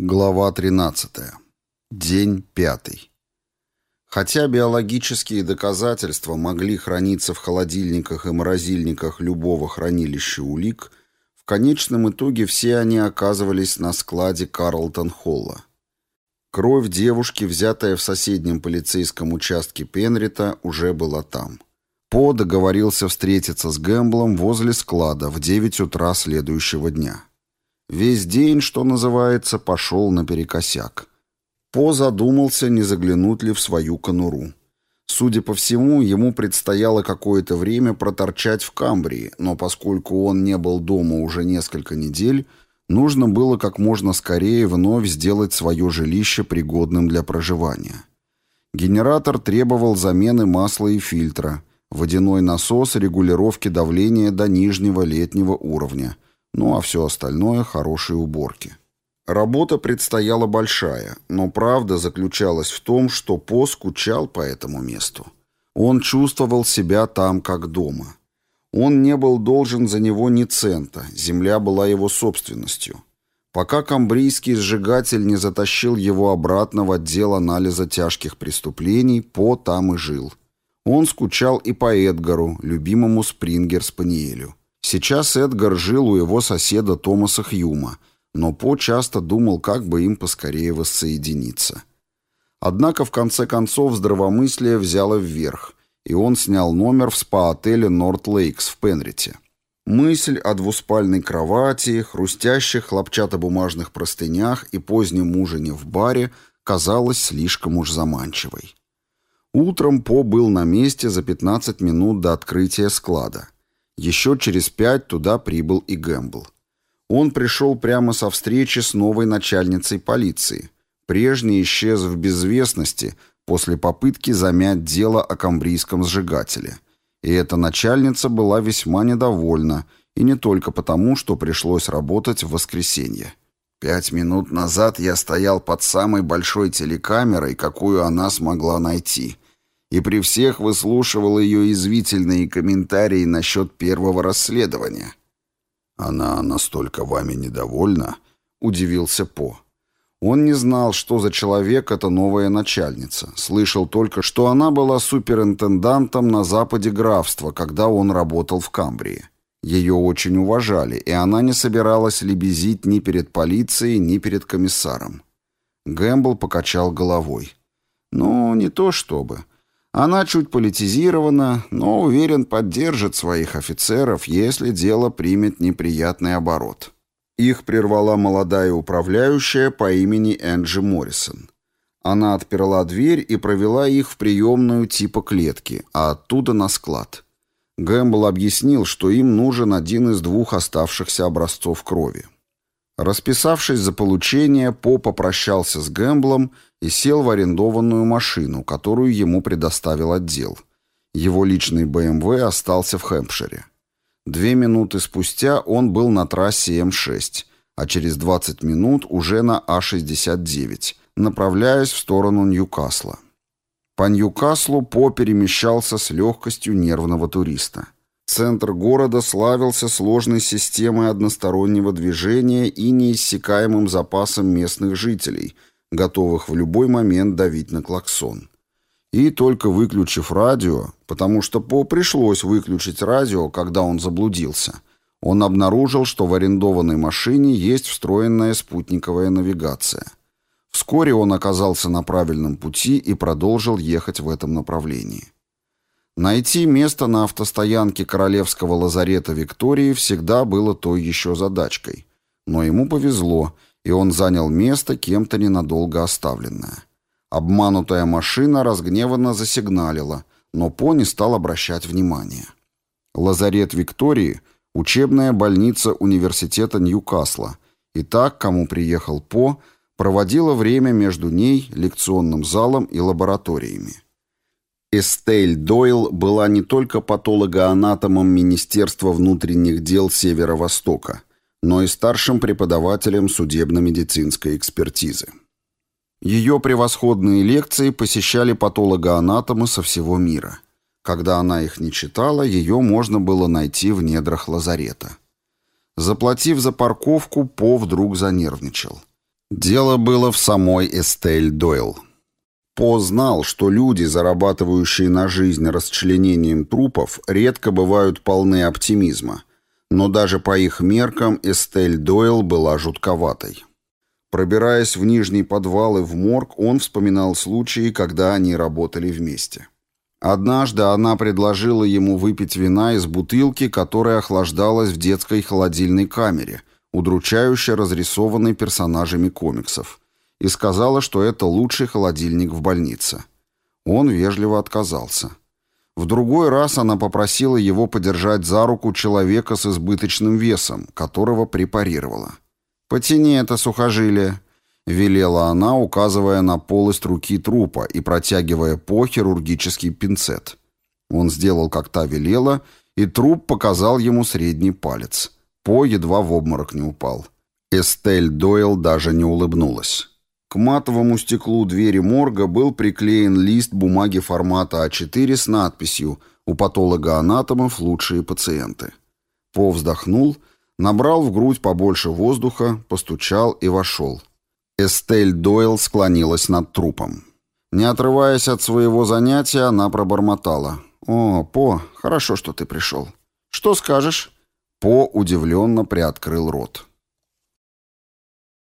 Глава 13. День пятый. Хотя биологические доказательства могли храниться в холодильниках и морозильниках любого хранилища улик, в конечном итоге все они оказывались на складе Карлтон-Холла. Кровь девушки, взятая в соседнем полицейском участке Пенрита, уже была там. По договорился встретиться с Гэмблом возле склада в 9 утра следующего дня. Весь день, что называется, пошел наперекосяк. По задумался, не заглянуть ли в свою конуру. Судя по всему, ему предстояло какое-то время проторчать в Камбрии, но поскольку он не был дома уже несколько недель, нужно было как можно скорее вновь сделать свое жилище пригодным для проживания. Генератор требовал замены масла и фильтра, водяной насос регулировки давления до нижнего летнего уровня – ну а все остальное – хорошие уборки. Работа предстояла большая, но правда заключалась в том, что По скучал по этому месту. Он чувствовал себя там, как дома. Он не был должен за него ни цента, земля была его собственностью. Пока камбрийский сжигатель не затащил его обратно в отдел анализа тяжких преступлений, По там и жил. Он скучал и по Эдгару, любимому Спрингер-спаниелю. Сейчас Эдгар жил у его соседа Томаса Хьюма, но По часто думал, как бы им поскорее воссоединиться. Однако в конце концов здравомыслие взяло вверх, и он снял номер в спа-отеле Норт Лейкс в Пенрите. Мысль о двуспальной кровати, хрустящих хлопчатобумажных простынях и позднем ужине в баре казалась слишком уж заманчивой. Утром По был на месте за 15 минут до открытия склада – еще через пять туда прибыл и Гэмбл. Он пришел прямо со встречи с новой начальницей полиции. Прежний исчез в безвестности после попытки замять дело о камбрийском сжигателе. И эта начальница была весьма недовольна, и не только потому, что пришлось работать в воскресенье. Пять минут назад я стоял под самой большой телекамерой, какую она смогла найти — и при всех выслушивал ее извительные комментарии насчет первого расследования. «Она настолько вами недовольна?» — удивился По. Он не знал, что за человек эта новая начальница. Слышал только, что она была суперинтендантом на западе графства, когда он работал в Камбрии. Ее очень уважали, и она не собиралась лебезить ни перед полицией, ни перед комиссаром. Гэмбл покачал головой. «Ну, не то чтобы. Она чуть политизирована, но, уверен, поддержит своих офицеров, если дело примет неприятный оборот. Их прервала молодая управляющая по имени Энджи Моррисон. Она отперла дверь и провела их в приемную типа клетки, а оттуда на склад. Гэмбл объяснил, что им нужен один из двух оставшихся образцов крови. Расписавшись за получение, По попрощался с Гэмблом и сел в арендованную машину, которую ему предоставил отдел. Его личный БМВ остался в Хэмпшире. Две минуты спустя он был на трассе М6, а через 20 минут уже на А69, направляясь в сторону Ньюкасла. По Ньюкаслу По перемещался с легкостью нервного туриста. Центр города славился сложной системой одностороннего движения и неиссякаемым запасом местных жителей, готовых в любой момент давить на клаксон. И только выключив радио, потому что По пришлось выключить радио, когда он заблудился, он обнаружил, что в арендованной машине есть встроенная спутниковая навигация. Вскоре он оказался на правильном пути и продолжил ехать в этом направлении. Найти место на автостоянке Королевского лазарета Виктории всегда было той еще задачкой. Но ему повезло, и он занял место, кем-то ненадолго оставленное. Обманутая машина разгневанно засигналила, но По не стал обращать внимания. Лазарет Виктории – учебная больница университета Ньюкасла, и так, кому приехал По, проводила время между ней, лекционным залом и лабораториями. Эстель Дойл была не только патологоанатомом Министерства внутренних дел Северо-Востока, но и старшим преподавателем судебно-медицинской экспертизы. Ее превосходные лекции посещали патологоанатомы со всего мира. Когда она их не читала, ее можно было найти в недрах лазарета. Заплатив за парковку, По вдруг занервничал. Дело было в самой Эстель Дойл. По знал, что люди, зарабатывающие на жизнь расчленением трупов, редко бывают полны оптимизма, но даже по их меркам Эстель Дойл была жутковатой. Пробираясь в нижний подвал и в морг, он вспоминал случаи, когда они работали вместе. Однажды она предложила ему выпить вина из бутылки, которая охлаждалась в детской холодильной камере, удручающе разрисованной персонажами комиксов, и сказала, что это лучший холодильник в больнице. Он вежливо отказался. В другой раз она попросила его подержать за руку человека с избыточным весом, которого препарировала. «Потяни это сухожилие», — велела она, указывая на полость руки трупа и протягивая по хирургический пинцет. Он сделал, как та велела, и труп показал ему средний палец. По едва в обморок не упал. Эстель Дойл даже не улыбнулась. К матовому стеклу двери морга был приклеен лист бумаги формата А4 с надписью «У патолога-анатомов лучшие пациенты». По вздохнул, набрал в грудь побольше воздуха, постучал и вошел. Эстель Дойл склонилась над трупом. Не отрываясь от своего занятия, она пробормотала. «О, По, хорошо, что ты пришел. Что скажешь?» По удивленно приоткрыл рот.